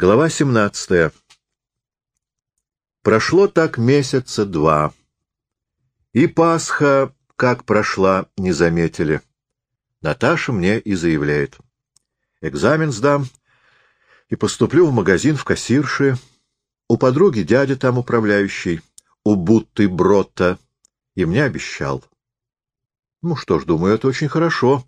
Глава 17. Прошло так месяца два. И Пасха, как прошла, не заметили. Наташа мне и заявляет. Экзамен сдам и поступлю в магазин в кассирши. У подруги дядя там управляющий, у Бутты Бротта, и мне обещал. Ну что ж, думаю, это очень хорошо.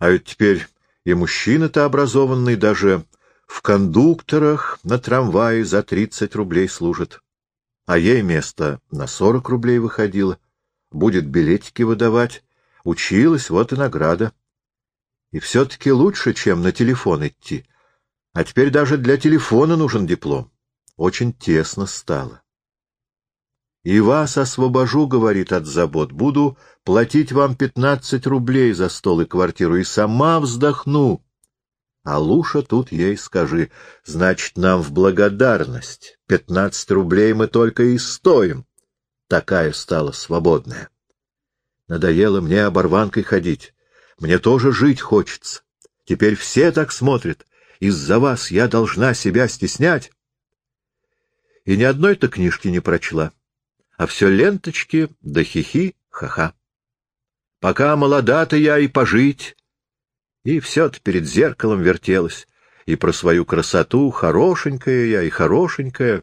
А ведь теперь и мужчина-то образованный, даже в кондукторах на трамвае за тридцать рублей служит. А ей место на сорок рублей выходило. Будет билетики выдавать. Училась, вот и награда. И все-таки лучше, чем на телефон идти. А теперь даже для телефона нужен диплом. Очень тесно стало. И вас освобожу, — говорит, — от забот. Буду платить вам пятнадцать рублей за стол и квартиру, и сама вздохну. А Луша тут ей скажи, значит, нам в благодарность. Пятнадцать рублей мы только и стоим. Такая стала свободная. Надоело мне оборванкой ходить. Мне тоже жить хочется. Теперь все так смотрят. Из-за вас я должна себя стеснять. И ни одной-то книжки не прочла. А все ленточки да хихи, ха-ха. Пока молода-то я и пожить, и все-то перед зеркалом вертелась, и про свою красоту, хорошенькая я и хорошенькая.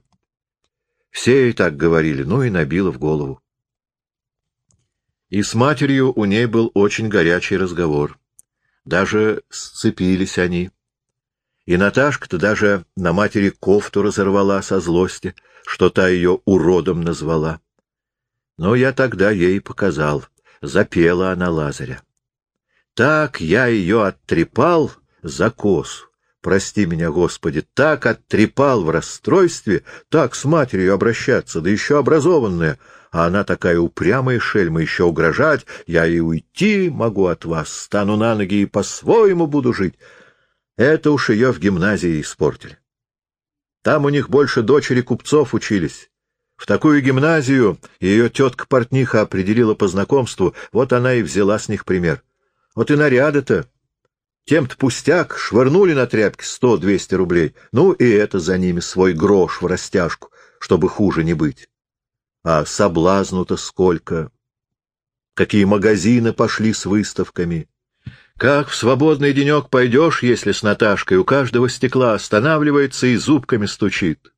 Все и так говорили, ну и набило в голову. И с матерью у ней был очень горячий разговор. Даже сцепились они. И Наташка-то даже на матери кофту разорвала со злости, что та ее уродом назвала. Но я тогда ей показал. Запела она Лазаря. Так я ее оттрепал за косу. Прости меня, Господи, так оттрепал в расстройстве, так с матерью обращаться, да еще образованная, а она такая упрямая шельма, еще угрожать, я и уйти могу от вас, стану на ноги и по-своему буду жить. Это уж ее в гимназии испортили. Там у них больше дочери купцов учились. В такую гимназию ее тетка-портниха определила по знакомству, вот она и взяла с них пример. Вот и наряды-то. Тем-то пустяк, швырнули на тряпки сто-двести рублей. Ну и это за ними свой грош в растяжку, чтобы хуже не быть. А соблазну-то сколько! Какие магазины пошли с выставками! Как в свободный денек пойдешь, если с Наташкой у каждого стекла останавливается и зубками стучит?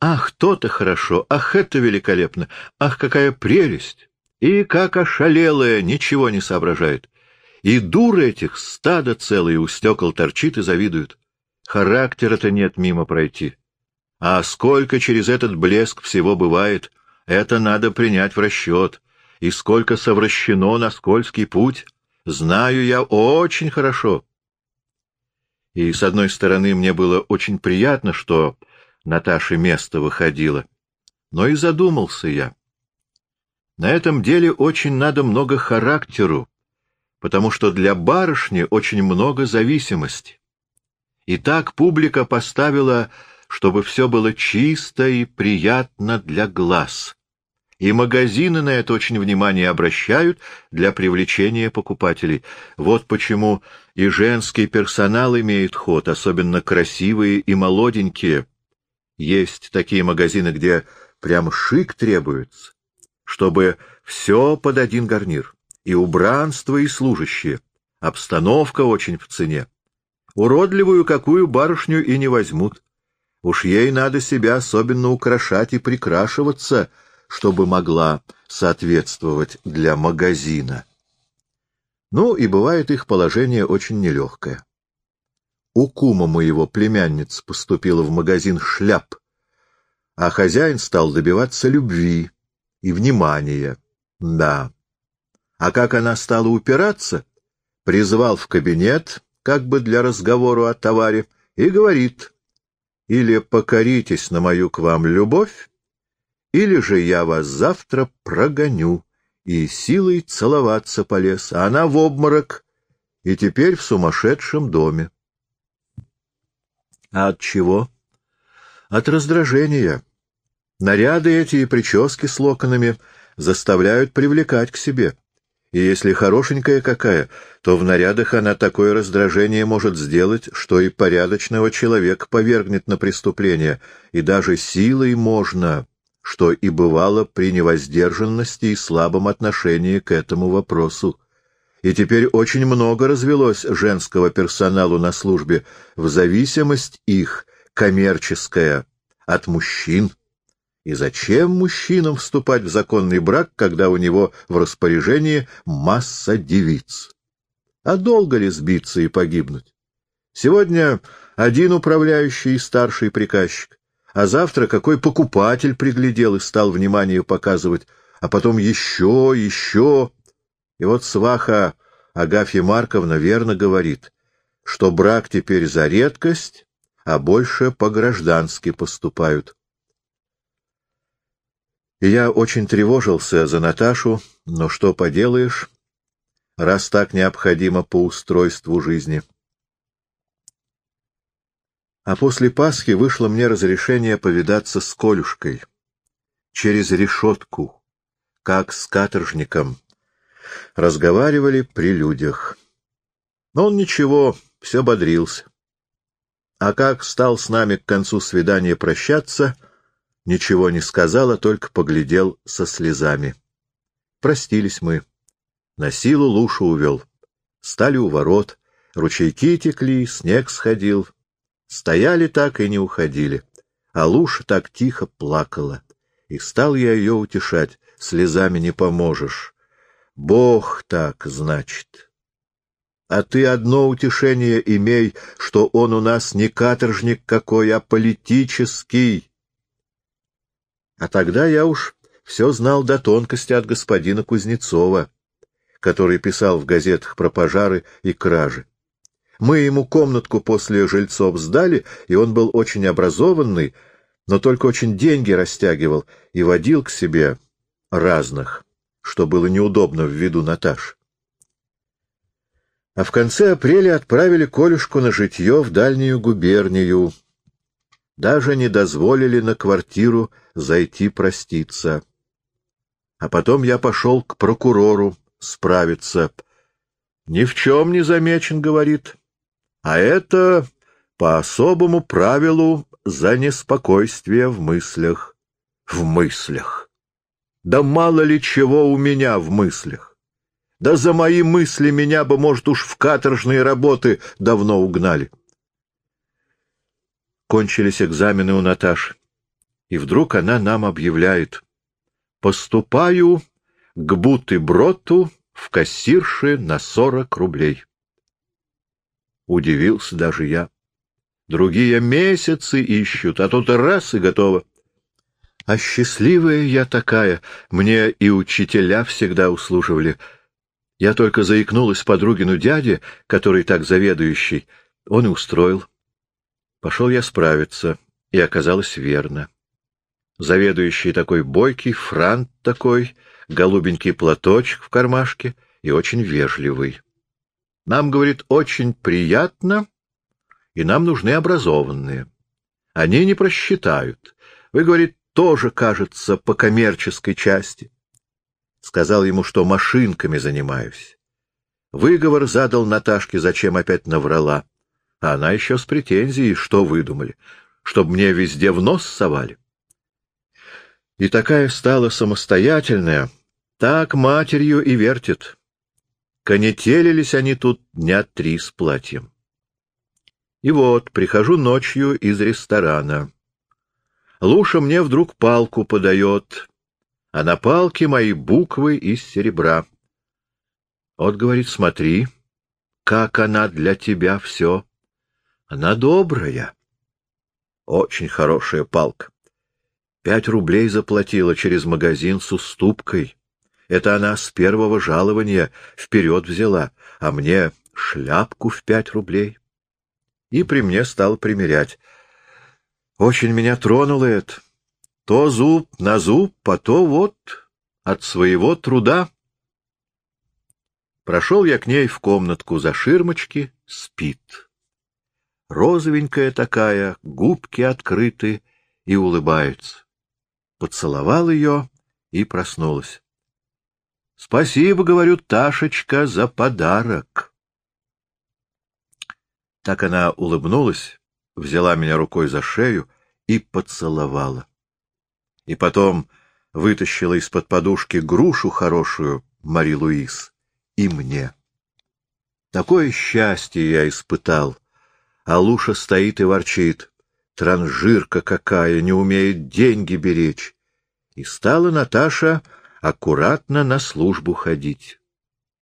Ах, то-то хорошо, ах, это великолепно, ах, какая прелесть! И как ошалелая, ничего не соображает. И дуры этих стадо целые у стекол торчит и завидуют. Характера-то нет мимо пройти. А сколько через этот блеск всего бывает, это надо принять в расчет. И сколько совращено на скользкий путь, знаю я очень хорошо. И, с одной стороны, мне было очень приятно, что Наташе место выходило. Но и задумался я. На этом деле очень надо много характеру, потому что для барышни очень много зависимости. И так публика поставила, чтобы все было чисто и приятно для глаз. И магазины на это очень внимание обращают для привлечения покупателей. Вот почему и женский персонал имеет ход, особенно красивые и молоденькие. Есть такие магазины, где прям шик требуется, чтобы все под один гарнир и убранство, и служащие. Обстановка очень в цене. Уродливую какую барышню и не возьмут. Уж ей надо себя особенно украшать и прикрашиваться, чтобы могла соответствовать для магазина. Ну, и бывает их положение очень нелегкое. У кума моего племянница поступила в магазин шляп, а хозяин стал добиваться любви и внимания. Да, а как она стала упираться, призвал в кабинет, как бы для разговора о товаре, и говорит, или покоритесь на мою к вам любовь, или же я вас завтра прогоню, и силой целоваться полез, а она в обморок, и теперь в сумасшедшем доме. А от чего? От раздражения. Наряды эти и прически с локонами заставляют привлекать к себе И если хорошенькая какая, то в нарядах она такое раздражение может сделать, что и порядочного человека повергнет на преступление, и даже силой можно, что и бывало при невоздержанности и слабом отношении к этому вопросу. И теперь очень много развелось женского персоналу на службе, в зависимость их коммерческая от мужчин. И зачем мужчинам вступать в законный брак, когда у него в распоряжении масса девиц? А долго ли сбиться и погибнуть? Сегодня один управляющий и старший приказчик, а завтра какой покупатель приглядел и стал внимание показывать, а потом еще, еще. И вот сваха Агафья Марковна верно говорит, что брак теперь за редкость, а больше по-граждански поступают. Я очень тревожился за Наташу, но что поделаешь, раз так необходимо по устройству жизни. А после Пасхи вышло мне разрешение повидаться с Колюшкой. Через решетку, как с каторжником. Разговаривали при людях. Но он ничего, все бодрился. А как стал с нами к концу свидания прощаться — ничего не сказал, а только поглядел со слезами. Простились мы. На силу Лушу увел. Стали у ворот, ручейки текли, снег сходил. Стояли так и не уходили. А Луша так тихо плакала. И стал я ее утешать. Слезами не поможешь. Бог так, значит. А ты одно утешение имей, что он у нас не каторжник какой, а политический. А тогда я уж все знал до тонкости от господина Кузнецова, который писал в газетах про пожары и кражи. Мы ему комнатку после жильцов сдали, и он был очень образованный, но только очень деньги растягивал и водил к себе разных, что было неудобно в виду Наташ. А в конце апреля отправили Колюшку на житье в дальнюю губернию, даже не дозволили на квартиру зайти проститься. А потом я пошел к прокурору справиться. «Ни в чем не замечен», — говорит. «А это по особому правилу за неспокойствие в мыслях». «В мыслях? Да мало ли чего у меня в мыслях. Да за мои мысли меня бы, может, уж в каторжные работы давно угнали». Кончились экзамены у Наташи. И вдруг она нам объявляет. «Поступаю к Буты-Броту в кассирши на сорок рублей». Удивился даже я. Другие месяцы ищут, а тут раз и готово. А счастливая я такая, мне и учителя всегда услуживали. Я только заикнулась подругину дяде, который так заведующий, он и устроил. Пошел я справиться, и оказалось верно. Заведующий такой бойкий, франт такой, голубенький платочек в кармашке и очень вежливый. Нам, говорит, очень приятно, и нам нужны образованные. Они не просчитают. Вы, говорит, тоже, кажется, по коммерческой части. Сказал ему, что машинками занимаюсь. Выговор задал Наташке, зачем опять наврала. А она еще с претензией, что выдумали, чтобы мне везде в нос совали. И такая стала самостоятельная, так матерью и вертит. Конетелились они тут дня три с платьем. И вот, прихожу ночью из ресторана. Луша мне вдруг палку подает, а на палке мои буквы из серебра. Вот, говорит, смотри, как она для тебя все. Она добрая. Очень хорошая палка. Пять рублей заплатила через магазин с уступкой. Это она с первого жалования вперед взяла, а мне шляпку в пять рублей. И при мне стал примерять. Очень меня тронуло это. То зуб на зуб, а то вот от своего труда. Прошел я к ней в комнатку за ширмочки, спит розовенькая такая, губки открыты и улыбается. Поцеловал ее и проснулась. Спасибо, говорю, Ташечка, за подарок. Так она улыбнулась, взяла меня рукой за шею и поцеловала. И потом вытащила из-под подушки грушу хорошую, Мари Луис, и мне. Такое счастье я испытал. А Луша стоит и ворчит. Транжирка какая, не умеет деньги беречь. И стала Наташа аккуратно на службу ходить.